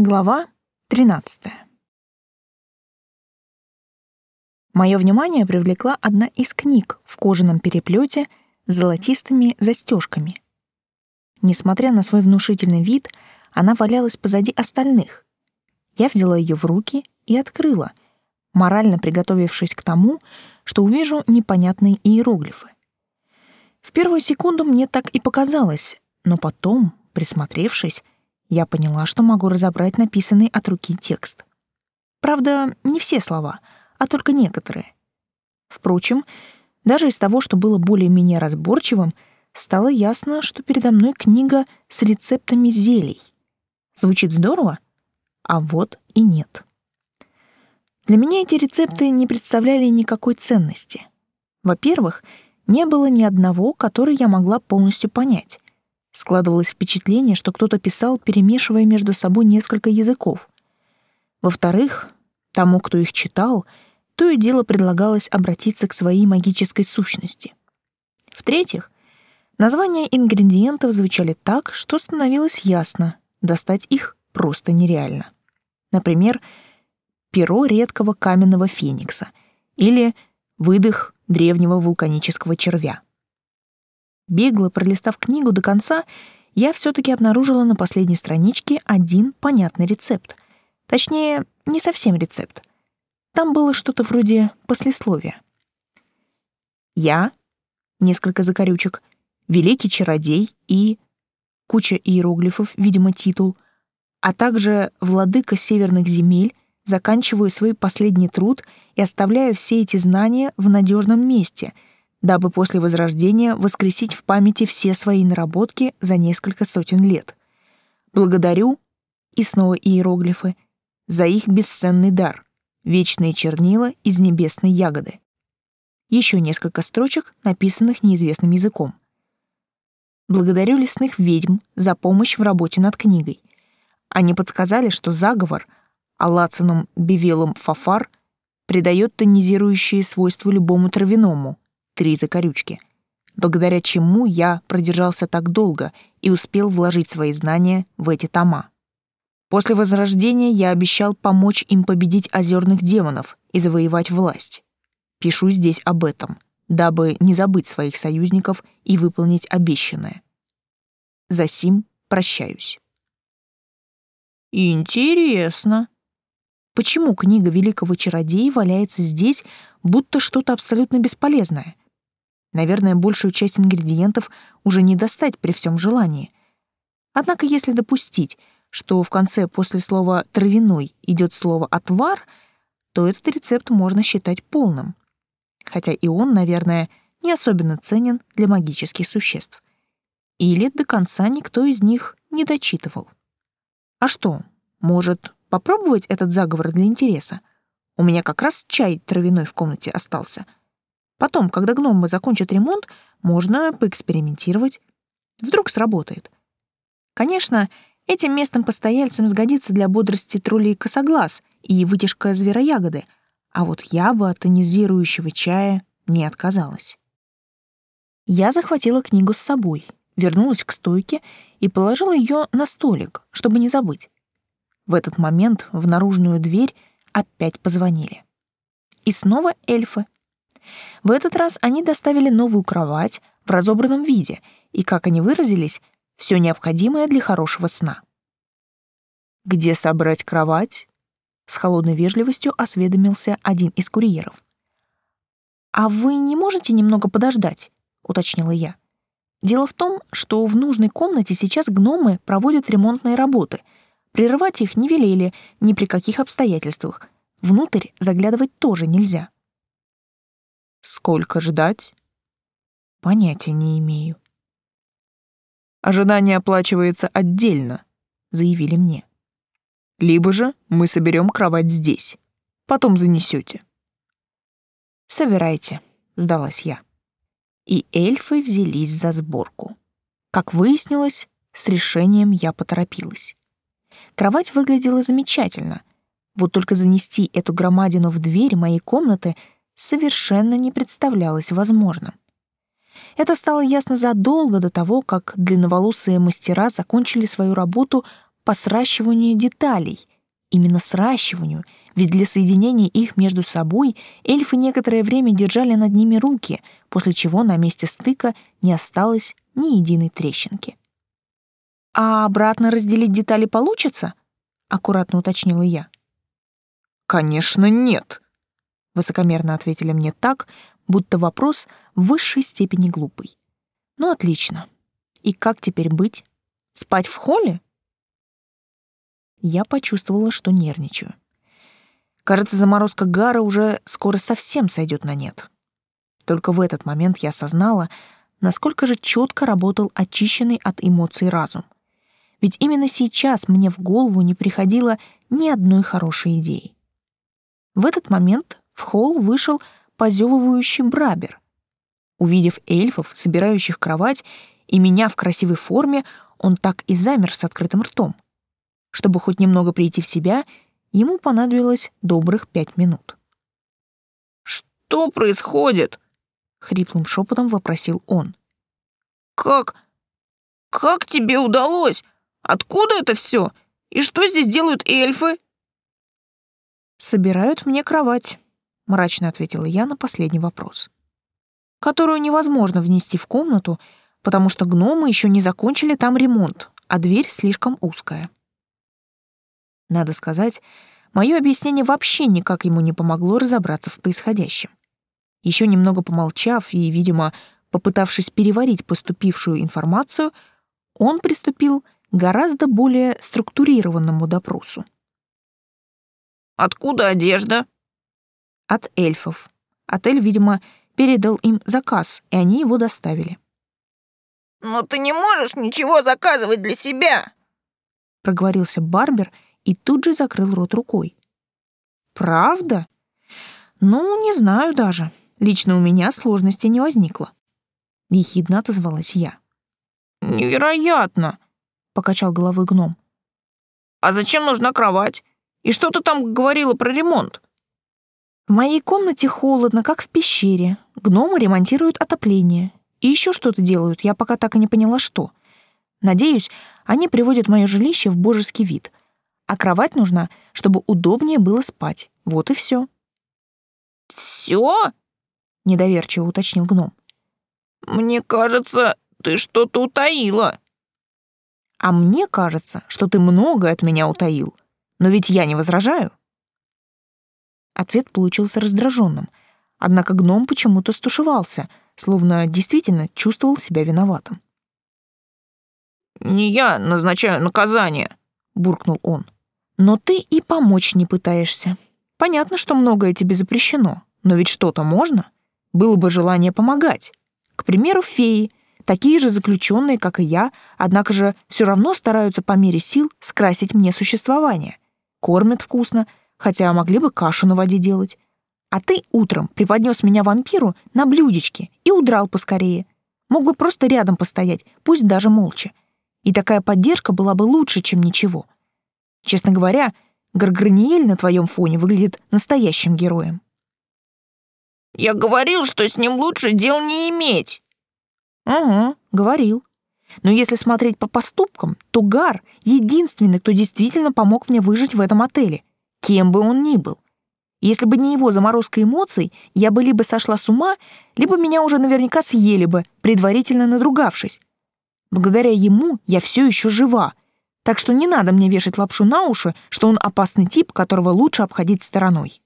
Глава 13. Мое внимание привлекла одна из книг в кожаном переплете с золотистыми застежками. Несмотря на свой внушительный вид, она валялась позади остальных. Я взяла ее в руки и открыла, морально приготовившись к тому, что увижу непонятные иероглифы. В первую секунду мне так и показалось, но потом, присмотревшись, я поняла, что могу разобрать написанный от руки текст. Правда, не все слова, а только некоторые. Впрочем, даже из того, что было более-менее разборчивым, стало ясно, что передо мной книга с рецептами зелий. Звучит здорово? А вот и нет. Для меня эти рецепты не представляли никакой ценности. Во-первых, не было ни одного, который я могла полностью понять. Складывалось впечатление, что кто-то писал, перемешивая между собой несколько языков. Во-вторых, тому, кто их читал, то и дело предлагалось обратиться к своей магической сущности. В-третьих, названия ингредиентов звучали так, что становилось ясно, достать их просто нереально. Например, перо редкого каменного феникса или выдох древнего вулканического червя. Бегло пролистав книгу до конца, я все-таки обнаружила на последней страничке один понятный рецепт. Точнее, не совсем рецепт. Там было что-то вроде послесловия. «Я», несколько закорючек, «великий чародей» и куча иероглифов, видимо, титул, а также «владыка северных земель», заканчиваю свой последний труд и оставляю все эти знания в надежном месте — дабы после Возрождения воскресить в памяти все свои наработки за несколько сотен лет. Благодарю, и снова иероглифы, за их бесценный дар — вечные чернила из небесной ягоды. Еще несколько строчек, написанных неизвестным языком. Благодарю лесных ведьм за помощь в работе над книгой. Они подсказали, что заговор Алацинум бивелум фафар придает тонизирующие свойства любому травяному, три закорючки, благодаря чему я продержался так долго и успел вложить свои знания в эти тома. После Возрождения я обещал помочь им победить озерных демонов и завоевать власть. Пишу здесь об этом, дабы не забыть своих союзников и выполнить обещанное. За сим прощаюсь. Интересно. Почему книга великого чародея валяется здесь, будто что-то абсолютно бесполезное? Наверное, большую часть ингредиентов уже не достать при всем желании. Однако если допустить, что в конце после слова «травяной» идет слово «отвар», то этот рецепт можно считать полным. Хотя и он, наверное, не особенно ценен для магических существ. Или до конца никто из них не дочитывал. А что, может, попробовать этот заговор для интереса? У меня как раз чай травяной в комнате остался — Потом, когда гномы закончат ремонт, можно поэкспериментировать. Вдруг сработает. Конечно, этим местным постояльцам сгодится для бодрости троллей косоглаз и вытяжка звероягоды, а вот я бы от тонизирующего чая не отказалась. Я захватила книгу с собой, вернулась к стойке и положила ее на столик, чтобы не забыть. В этот момент в наружную дверь опять позвонили. И снова эльфы — в этот раз они доставили новую кровать в разобранном виде и, как они выразились, все необходимое для хорошего сна. «Где собрать кровать?» — с холодной вежливостью осведомился один из курьеров. «А вы не можете немного подождать?» — уточнила я. «Дело в том, что в нужной комнате сейчас гномы проводят ремонтные работы. Прерывать их не велели ни при каких обстоятельствах. Внутрь заглядывать тоже нельзя». Сколько ждать? Понятия не имею. Ожидание оплачивается отдельно, заявили мне. Либо же мы соберем кровать здесь. Потом занесете. Собирайте, сдалась я. И эльфы взялись за сборку. Как выяснилось, с решением я поторопилась. Кровать выглядела замечательно. Вот только занести эту громадину в дверь моей комнаты — совершенно не представлялось возможным. Это стало ясно задолго до того, как длинноволосые мастера закончили свою работу по сращиванию деталей. Именно сращиванию, ведь для соединения их между собой эльфы некоторое время держали над ними руки, после чего на месте стыка не осталось ни единой трещинки. «А обратно разделить детали получится?» — аккуратно уточнила я. «Конечно, нет», — высокомерно ответили мне так, будто вопрос в высшей степени глупый. «Ну, отлично. И как теперь быть? Спать в холле?» Я почувствовала, что нервничаю. Кажется, заморозка Гара уже скоро совсем сойдет на нет. Только в этот момент я осознала, насколько же четко работал очищенный от эмоций разум — ведь именно сейчас мне в голову не приходило ни одной хорошей идеи. В этот момент в холл вышел позевывающий Брабер. Увидев эльфов, собирающих кровать, и меня в красивой форме, он так и замер с открытым ртом. Чтобы хоть немного прийти в себя, ему понадобилось добрых пять минут. «Что происходит?» — хриплым шепотом вопросил он. «Как... как тебе удалось? Откуда это все? И что здесь делают эльфы?» «Собирают мне кровать», — мрачно ответила я на последний вопрос. «Которую невозможно внести в комнату, потому что гномы еще не закончили там ремонт, а дверь слишком узкая». Надо сказать, мое объяснение вообще никак ему не помогло разобраться в происходящем. Еще немного помолчав и, видимо, попытавшись переварить поступившую информацию, он приступил гораздо более структурированному допросу. «Откуда одежда?» «От эльфов. Отель, видимо, передал им заказ, и они его доставили». «Но ты не можешь ничего заказывать для себя!» Проговорился Барбер и тут же закрыл рот рукой. «Правда? Ну, не знаю даже. Лично у меня сложностей не возникло». Ехидно отозвалась я. «Невероятно!» покачал головой гном. А зачем нужна кровать? И что ты там говорила про ремонт? В моей комнате холодно, как в пещере. Гномы ремонтируют отопление. И еще что-то делают, я пока так и не поняла, что. Надеюсь, они приводят мое жилище в божеский вид. А кровать нужна, чтобы удобнее было спать. Вот и все. Все? Недоверчиво уточнил гном. Мне кажется, ты что-то утаила. А мне кажется, что ты многое от меня утаил. Но ведь я не возражаю. Ответ получился раздраженным. Однако гном почему-то стушевался, словно действительно чувствовал себя виноватым. «Не я назначаю наказание», — буркнул он. «Но ты и помочь не пытаешься. Понятно, что многое тебе запрещено, но ведь что-то можно. Было бы желание помогать. К примеру, феи, такие же заключенные, как и я, однако же все равно стараются по мере сил скрасить мне существование. Кормят вкусно, хотя могли бы кашу на воде делать. А ты утром преподнес меня вампиру на блюдечке и удрал поскорее. Мог бы просто рядом постоять, пусть даже молча. И такая поддержка была бы лучше, чем ничего. Честно говоря, Гарграниель на твоем фоне выглядит настоящим героем. «Я говорил, что с ним лучше дел не иметь!» Угу, говорил. Но если смотреть по поступкам, то Гар — единственный, кто действительно помог мне выжить в этом отеле, кем бы он ни был. Если бы не его заморозка эмоций, я бы либо сошла с ума, либо меня уже наверняка съели бы, предварительно надругавшись. Благодаря ему я все еще жива, так что не надо мне вешать лапшу на уши, что он опасный тип, которого лучше обходить стороной.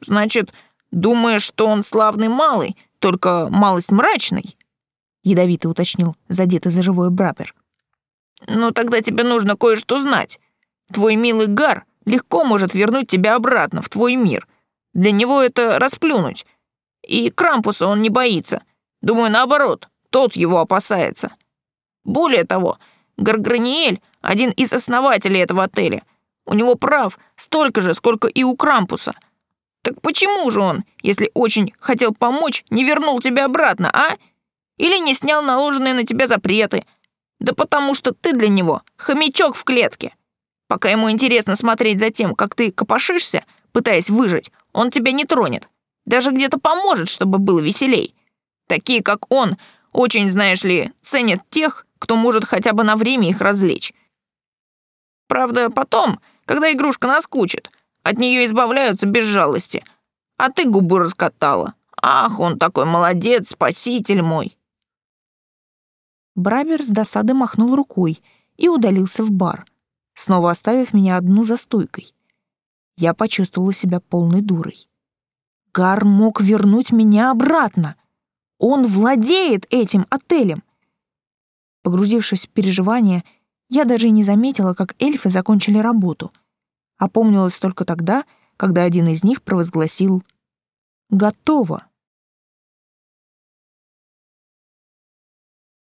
«Значит, думаешь, что он славный малый, только малость мрачный», — ядовито уточнил задетый за живое Брабер. «Ну тогда тебе нужно кое-что знать. Твой милый Гар легко может вернуть тебя обратно в твой мир. Для него это расплюнуть. И Крампуса он не боится. Думаю, наоборот, тот его опасается. Более того, Гарграниэль — один из основателей этого отеля. У него прав столько же, сколько и у Крампуса — так почему же он, если очень хотел помочь, не вернул тебя обратно, а? Или не снял наложенные на тебя запреты? Да потому что ты для него хомячок в клетке. Пока ему интересно смотреть за тем, как ты копошишься, пытаясь выжить, он тебя не тронет. Даже где-то поможет, чтобы было веселей. Такие, как он, очень, знаешь ли, ценят тех, кто может хотя бы на время их развлечь. Правда, потом, когда игрушка наскучит, от нее избавляются без жалости. А ты губы раскатала. Ах, он такой молодец, спаситель мой. Брабер с досады махнул рукой и удалился в бар, снова оставив меня одну за стойкой. Я почувствовала себя полной дурой. Гар мог вернуть меня обратно. Он владеет этим отелем. Погрузившись в переживания, я даже и не заметила, как эльфы закончили работу. Опомнилась только тогда, когда один из них провозгласил «Готово».